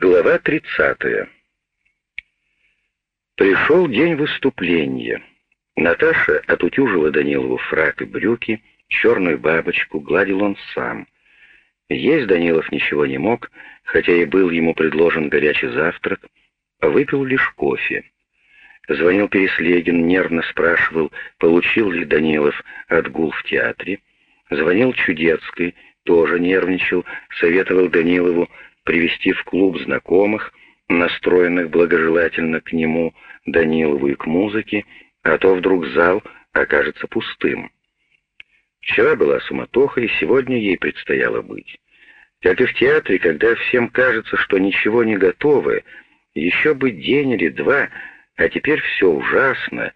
Глава 30. Пришел день выступления. Наташа отутюжила Данилову фрак и брюки, черную бабочку гладил он сам. Есть Данилов ничего не мог, хотя и был ему предложен горячий завтрак, выпил лишь кофе. Звонил Переслегин, нервно спрашивал, получил ли Данилов отгул в театре. Звонил Чудецкой, тоже нервничал, советовал Данилову привести в клуб знакомых, настроенных благожелательно к нему, Данилову и к музыке, а то вдруг зал окажется пустым. Вчера была суматоха, и сегодня ей предстояло быть. Как и в театре, когда всем кажется, что ничего не готово, еще бы день или два, а теперь все ужасно,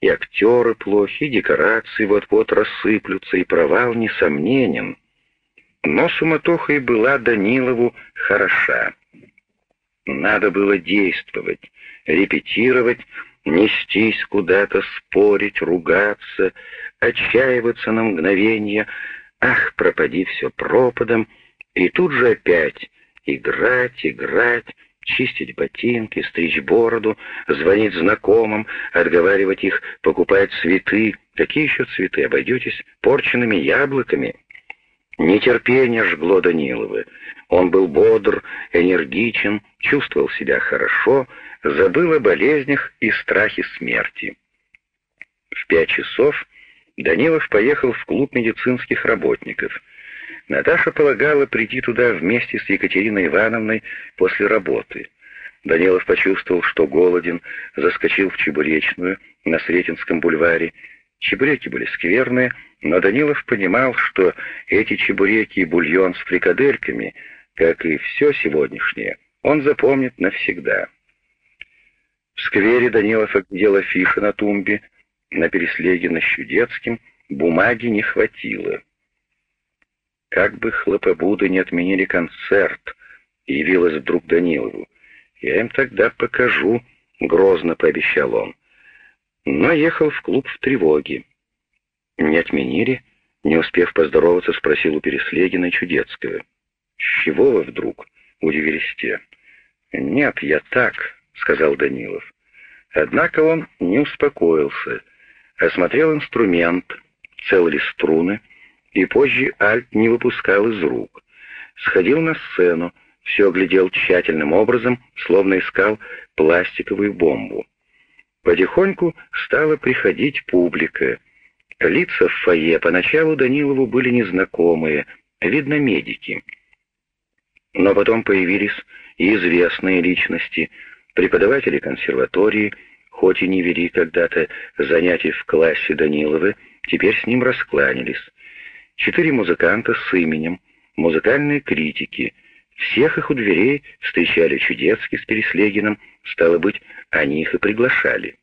и актеры плохи, и декорации вот-вот рассыплются, и провал несомненен — но суматоха и была Данилову хороша. Надо было действовать, репетировать, нестись куда-то, спорить, ругаться, отчаиваться на мгновение. Ах, пропади все пропадом, и тут же опять играть, играть, чистить ботинки, стричь бороду, звонить знакомым, отговаривать их покупать цветы. Какие еще цветы? Обойдетесь порченными яблоками. Нетерпение жгло Данилова. Он был бодр, энергичен, чувствовал себя хорошо, забыл о болезнях и страхе смерти. В пять часов Данилов поехал в клуб медицинских работников. Наташа полагала прийти туда вместе с Екатериной Ивановной после работы. Данилов почувствовал, что голоден, заскочил в Чебуречную на Сретенском бульваре. Чебуреки были скверные, но Данилов понимал, что эти чебуреки и бульон с фрикадельками, как и все сегодняшнее, он запомнит навсегда. В сквере Данилов оглядел афиши на тумбе, на переслеге на Щудецким, бумаги не хватило. Как бы хлопобуды не отменили концерт, явилась вдруг Данилову. Я им тогда покажу, грозно пообещал он. Но ехал в клуб в тревоге. «Не отменили?» Не успев поздороваться, спросил у Переслегина Чудецкого. «С чего вы вдруг?» — удивились те. «Нет, я так», — сказал Данилов. Однако он не успокоился, осмотрел инструмент, целые струны, и позже альт не выпускал из рук. Сходил на сцену, все глядел тщательным образом, словно искал пластиковую бомбу. Потихоньку стала приходить публика, Лица в фойе поначалу Данилову были незнакомые, видно, медики. Но потом появились и известные личности, преподаватели консерватории, хоть и не вели когда-то занятий в классе Даниловы, теперь с ним раскланялись. Четыре музыканта с именем, музыкальные критики. Всех их у дверей встречали Чудецкий с Переслегиным, стало быть, они их и приглашали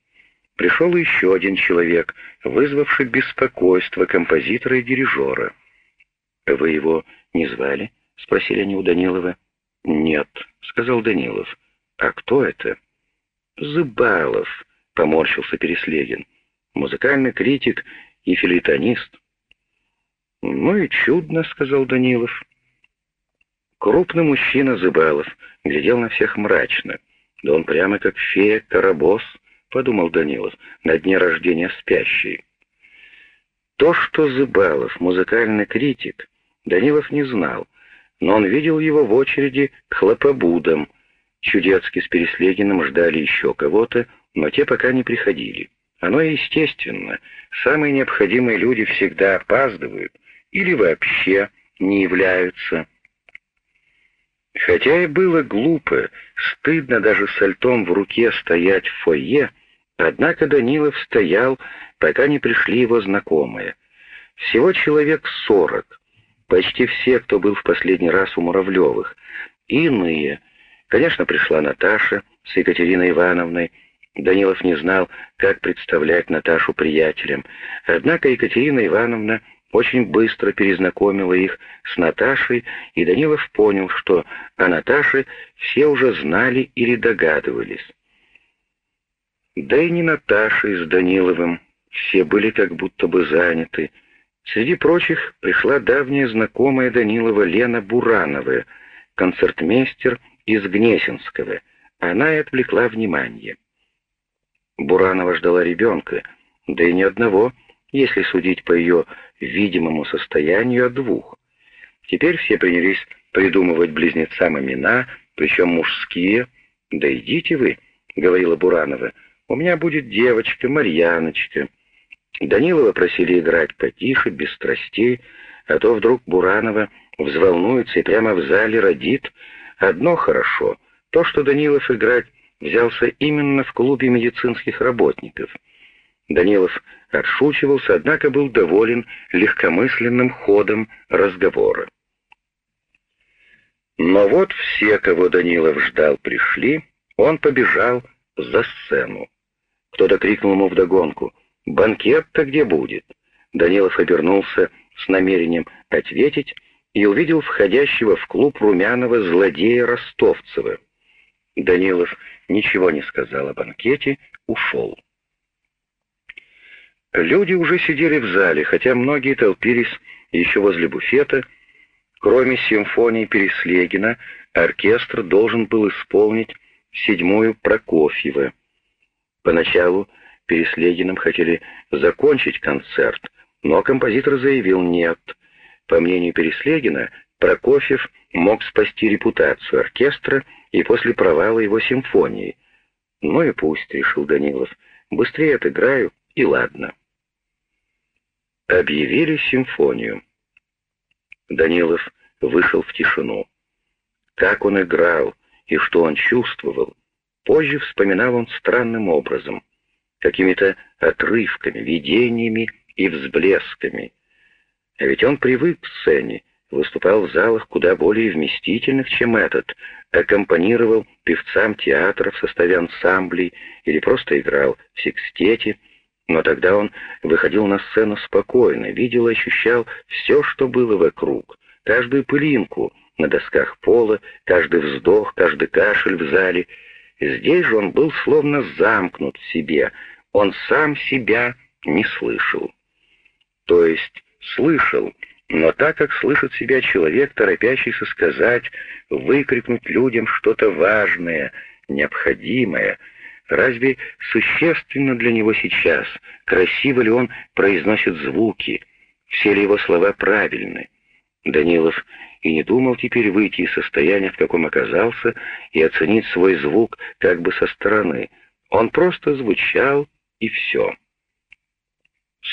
пришел еще один человек, вызвавший беспокойство композитора и дирижера. «Вы его не звали?» — спросили они у Данилова. «Нет», — сказал Данилов. «А кто это?» «Зыбалов», — поморщился Переслегин. «Музыкальный критик и филитонист». «Ну и чудно», — сказал Данилов. Крупный мужчина Зыбалов глядел на всех мрачно. Да он прямо как фея Карабос — подумал Данилов, на дне рождения спящей. То, что Зыбалов, музыкальный критик, Данилов не знал, но он видел его в очереди к хлопобудам. Чудецкий с Переслегиным ждали еще кого-то, но те пока не приходили. Оно естественно, самые необходимые люди всегда опаздывают или вообще не являются. Хотя и было глупо, стыдно даже с альтом в руке стоять в фойе, Однако Данилов стоял, пока не пришли его знакомые. Всего человек сорок. Почти все, кто был в последний раз у Муравлевых. Иные. Конечно, пришла Наташа с Екатериной Ивановной. Данилов не знал, как представлять Наташу приятелям. Однако Екатерина Ивановна очень быстро перезнакомила их с Наташей, и Данилов понял, что о Наташе все уже знали или догадывались. Да и не Наташа с Даниловым, все были как будто бы заняты. Среди прочих пришла давняя знакомая Данилова Лена Буранова, концертмейстер из Гнесинского. Она и отвлекла внимание. Буранова ждала ребенка, да и ни одного, если судить по ее видимому состоянию, а двух. Теперь все принялись придумывать близнецам имена, причем мужские. «Да идите вы», — говорила Буранова, — «у меня будет девочка, Марьяночка». Данилова просили играть потише, без страстей, а то вдруг Буранова взволнуется и прямо в зале родит. Одно хорошо — то, что Данилов играть взялся именно в клубе медицинских работников. Данилов отшучивался, однако был доволен легкомысленным ходом разговора. Но вот все, кого Данилов ждал, пришли, он побежал за сцену. Кто-то крикнул ему вдогонку «Банкет-то где будет?» Данилов обернулся с намерением ответить и увидел входящего в клуб румяного злодея Ростовцева. Данилов ничего не сказал о банкете, ушел. Люди уже сидели в зале, хотя многие толпились еще возле буфета, Кроме симфонии Переслегина, оркестр должен был исполнить седьмую Прокофьева. Поначалу Переслегиным хотели закончить концерт, но композитор заявил «нет». По мнению Переслегина, Прокофьев мог спасти репутацию оркестра и после провала его симфонии. «Ну и пусть», — решил Данилов, — «быстрее отыграю, и ладно». Объявили симфонию. Данилов вышел в тишину. Как он играл и что он чувствовал, позже вспоминал он странным образом, какими-то отрывками, видениями и взблесками. А ведь он привык к сцене, выступал в залах куда более вместительных, чем этот, аккомпанировал певцам театра в составе ансамблей или просто играл в секстете, но тогда он выходил на сцену спокойно, видел и ощущал все, что было вокруг, каждую пылинку на досках пола, каждый вздох, каждый кашель в зале. Здесь же он был словно замкнут в себе, он сам себя не слышал. То есть слышал, но так, как слышит себя человек, торопящийся сказать, выкрикнуть людям что-то важное, необходимое, разве существенно для него сейчас, красиво ли он произносит звуки, все ли его слова правильны? Данилов и не думал теперь выйти из состояния, в каком оказался, и оценить свой звук как бы со стороны. Он просто звучал, и все.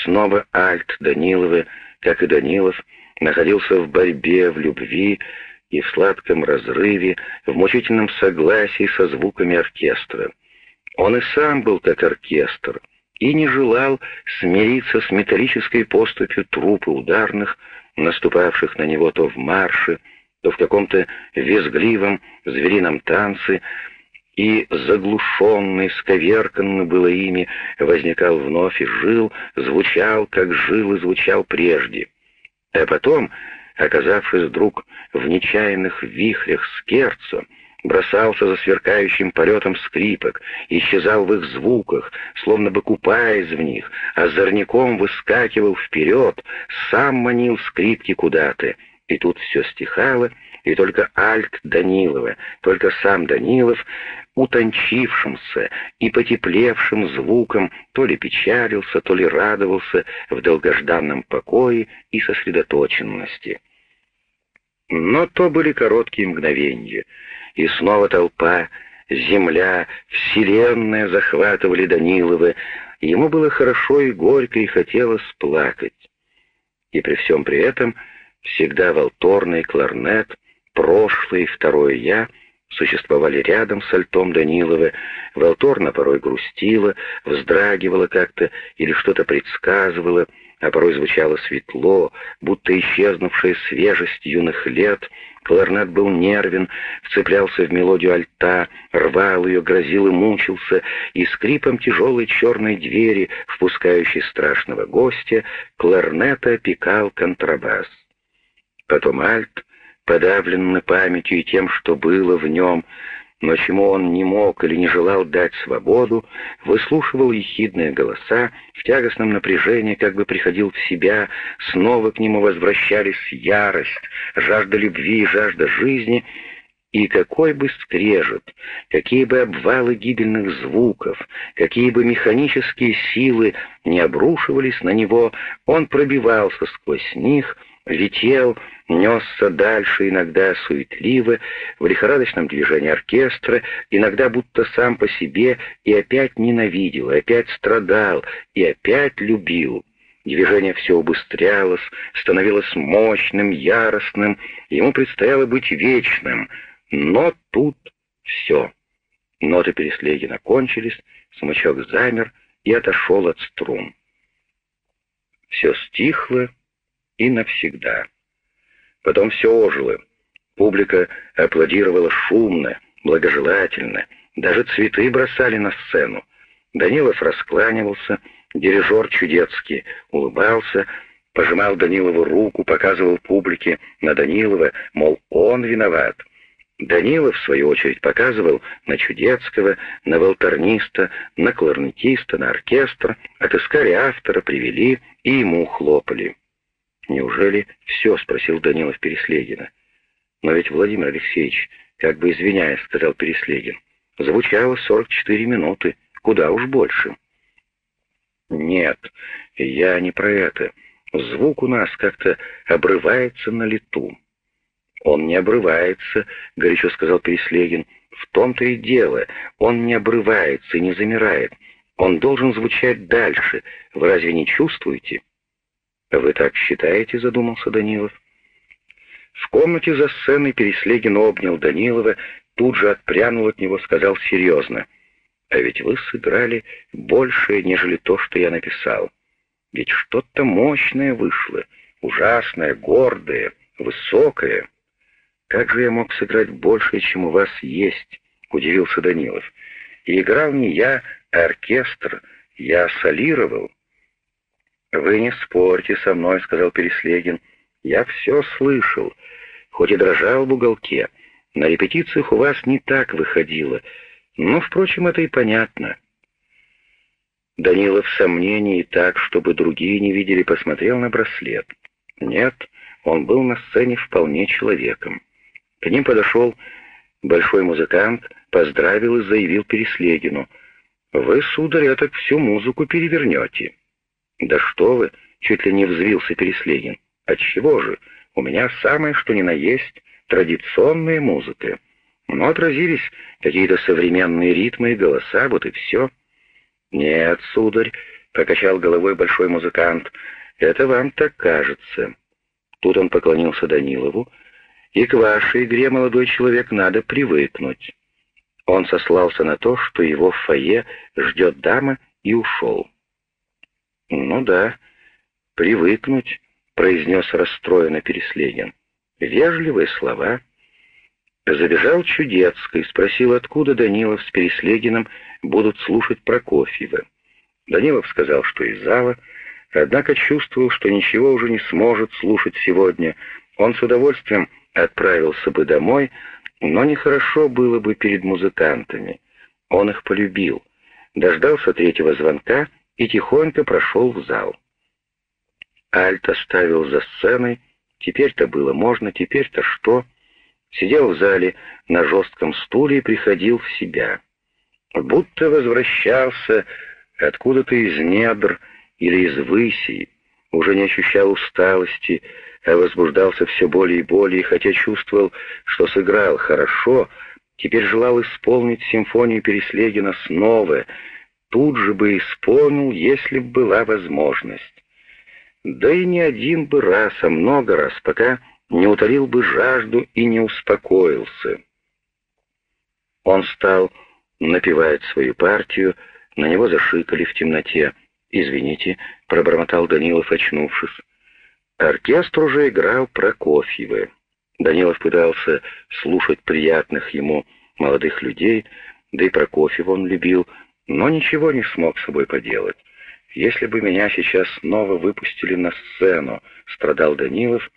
Снова альт Данилова, как и Данилов, находился в борьбе, в любви и в сладком разрыве, в мучительном согласии со звуками оркестра. Он и сам был как оркестр, и не желал смириться с металлической поступью трупы ударных, наступавших на него то в марше, то в каком-то визгливом зверином танце, и заглушенный, сковерканный было ими, возникал вновь и жил, звучал, как жил и звучал прежде. А потом, оказавшись вдруг в нечаянных вихрях скерцо, бросался за сверкающим полетом скрипок, исчезал в их звуках, словно бы купаясь в них, а зорняком выскакивал вперед, сам манил скрипки куда-то, и тут все стихало, и только альт Данилова, только сам Данилов, утончившимся и потеплевшим звуком, то ли печалился, то ли радовался в долгожданном покое и сосредоточенности. Но то были короткие мгновения — и снова толпа, земля, вселенная захватывали Данилова, и ему было хорошо и горько, и хотелось плакать. И при всем при этом всегда волторный кларнет, прошлое второе «я» существовали рядом с альтом Данилова, Волторна порой грустила, вздрагивала как-то или что-то предсказывала, а порой звучало светло, будто исчезнувшая свежесть юных лет — Кларнет был нервен, вцеплялся в мелодию альта, рвал ее, грозил и мучился, и скрипом тяжелой черной двери, впускающей страшного гостя, кларнета опекал контрабас. Потом альт, подавленный памятью и тем, что было в нем, но чему он не мог или не желал дать свободу, выслушивал ехидные голоса, в тягостном напряжении как бы приходил в себя, снова к нему возвращались ярость, жажда любви, жажда жизни, И какой бы скрежет, какие бы обвалы гибельных звуков, какие бы механические силы не обрушивались на него, он пробивался сквозь них, летел, несся дальше, иногда суетливо, в лихорадочном движении оркестра, иногда будто сам по себе, и опять ненавидел, и опять страдал, и опять любил. Движение все убыстрялось, становилось мощным, яростным, ему предстояло быть вечным — но тут все. Ноты Переслегина кончились, смычок замер и отошел от струн. Все стихло и навсегда. Потом все ожило. Публика аплодировала шумно, благожелательно, даже цветы бросали на сцену. Данилов раскланивался, дирижер чудецкий улыбался, пожимал Данилову руку, показывал публике на Данилова, мол, он виноват — Данилов, в свою очередь, показывал на Чудецкого, на волторниста, на кларнетиста, на оркестр, отыскали автора, привели и ему хлопали. «Неужели все?» — спросил Данилов Переслегина. «Но ведь Владимир Алексеевич, как бы извиняясь, — сказал Переслегин, — звучало 44 минуты, куда уж больше». «Нет, я не про это. Звук у нас как-то обрывается на лету». «Он не обрывается», — горячо сказал Переслегин. «В том-то и дело. Он не обрывается и не замирает. Он должен звучать дальше. Вы разве не чувствуете?» «Вы так считаете?» — задумался Данилов. В комнате за сценой Переслегин обнял Данилова, тут же отпрянул от него, сказал серьезно. «А ведь вы сыграли больше, нежели то, что я написал. Ведь что-то мощное вышло, ужасное, гордое, высокое». «Как же я мог сыграть больше, чем у вас есть?» — удивился Данилов. «И играл не я, а оркестр. Я солировал». «Вы не спорьте со мной», — сказал Переслегин. «Я все слышал, хоть и дрожал в уголке. На репетициях у вас не так выходило. Но, впрочем, это и понятно». Данилов в сомнении так, чтобы другие не видели, посмотрел на браслет. Нет, он был на сцене вполне человеком. К ним подошел большой музыкант, поздравил и заявил Переслегину. «Вы, сударь, так всю музыку перевернете». «Да что вы!» — чуть ли не взвился Переслегин. «Отчего же? У меня самое что ни на есть традиционная музыка. Но отразились какие-то современные ритмы и голоса, вот и все». «Нет, сударь», — покачал головой большой музыкант, — «это вам так кажется». Тут он поклонился Данилову, и к вашей игре, молодой человек, надо привыкнуть». Он сослался на то, что его в фойе ждет дама, и ушел. «Ну да, привыкнуть», — произнес расстроенно Переслегин. «Вежливые слова». Забежал Чудецкий, спросил, откуда Данилов с Переслегиным будут слушать Прокофьева. Данилов сказал, что из зала, однако чувствовал, что ничего уже не сможет слушать сегодня. Он с удовольствием отправился бы домой, но нехорошо было бы перед музыкантами. Он их полюбил, дождался третьего звонка и тихонько прошел в зал. Альт оставил за сценой, теперь-то было можно, теперь-то что? Сидел в зале на жестком стуле и приходил в себя. Будто возвращался откуда-то из недр или из высей, уже не ощущал усталости, а возбуждался все более и более, хотя чувствовал, что сыграл хорошо, теперь желал исполнить симфонию Переслегина снова, тут же бы исполнил, если бы была возможность. Да и не один бы раз, а много раз, пока не утолил бы жажду и не успокоился. Он стал напевать свою партию, на него зашикали в темноте. «Извините», — пробормотал Данилов, очнувшись. Оркестр уже играл Прокофьевы. Данилов пытался слушать приятных ему молодых людей, да и Прокофьева он любил, но ничего не смог с собой поделать. «Если бы меня сейчас снова выпустили на сцену», — страдал Данилов,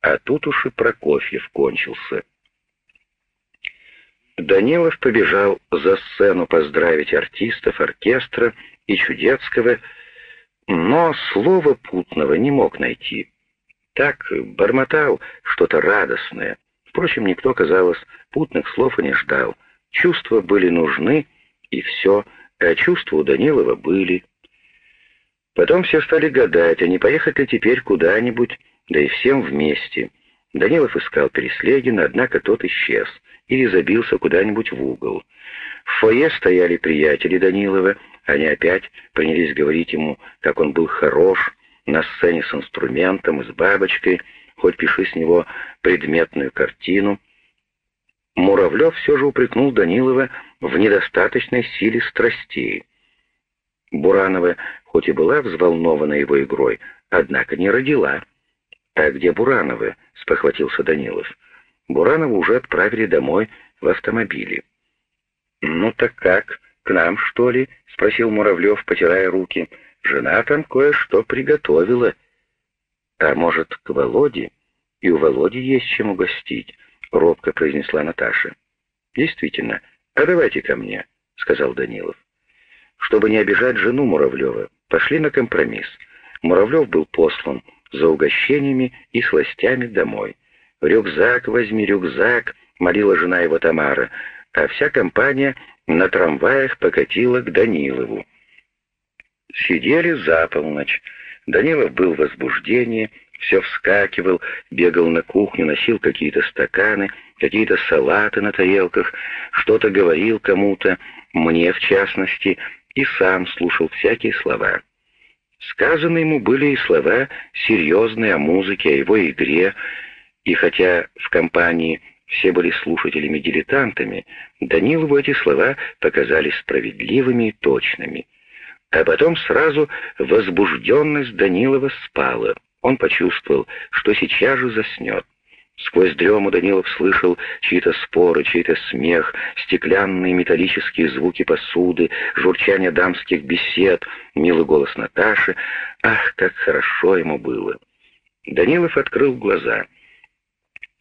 а тут уж и Прокофьев кончился. Данилов побежал за сцену поздравить артистов оркестра и Чудецкого, но слова путного не мог найти. Так бормотал что-то радостное, Впрочем, никто, казалось, путных слов и не ждал. Чувства были нужны, и все, а чувства у Данилова были. Потом все стали гадать, а не поехать ли теперь куда-нибудь, да и всем вместе. Данилов искал Переслегина, однако тот исчез или забился куда-нибудь в угол. В фойе стояли приятели Данилова, они опять принялись говорить ему, как он был хорош, на сцене с инструментом с бабочкой, хоть пиши с него предметную картину. Муравлев все же упрекнул Данилова в недостаточной силе страстей. Буранова, хоть и была взволнована его игрой, однако не родила. «А где Буранова?» — спохватился Данилов. Буранова уже отправили домой в автомобиле. «Ну так как, к нам, что ли?» — спросил Муравлев, потирая руки. «Жена там кое-что приготовила». «А может, к Володе? И у Володи есть чем угостить», — робко произнесла Наташа. «Действительно, а давайте ко мне», — сказал Данилов. Чтобы не обижать жену Муравлева, пошли на компромисс. Муравлев был послан за угощениями и сластями домой. «Рюкзак возьми, рюкзак», — молила жена его Тамара, а вся компания на трамваях покатила к Данилову. Сидели за полночь. Данилов был в возбуждении, все вскакивал, бегал на кухню, носил какие-то стаканы, какие-то салаты на тарелках, что-то говорил кому-то, мне в частности, и сам слушал всякие слова. Сказаны ему были и слова серьезные о музыке, о его игре, и хотя в компании все были слушателями-дилетантами, Данилову эти слова показались справедливыми и точными. А потом сразу возбужденность Данилова спала. Он почувствовал, что сейчас же заснет. Сквозь дрему Данилов слышал чьи-то споры, чей-то смех, стеклянные металлические звуки посуды, журчание дамских бесед, милый голос Наташи. Ах, как хорошо ему было! Данилов открыл глаза.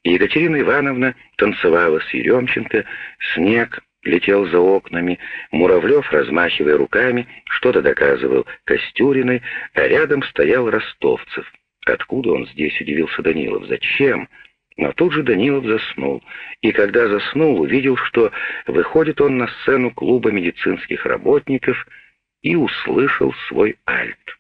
Екатерина Ивановна танцевала с Еремченко, снег летел за окнами, Муравлев, размахивая руками, что-то доказывал Костюриной, а рядом стоял Ростовцев. Откуда он здесь, удивился Данилов, зачем? Но тут же Данилов заснул, и когда заснул, увидел, что выходит он на сцену клуба медицинских работников и услышал свой альт.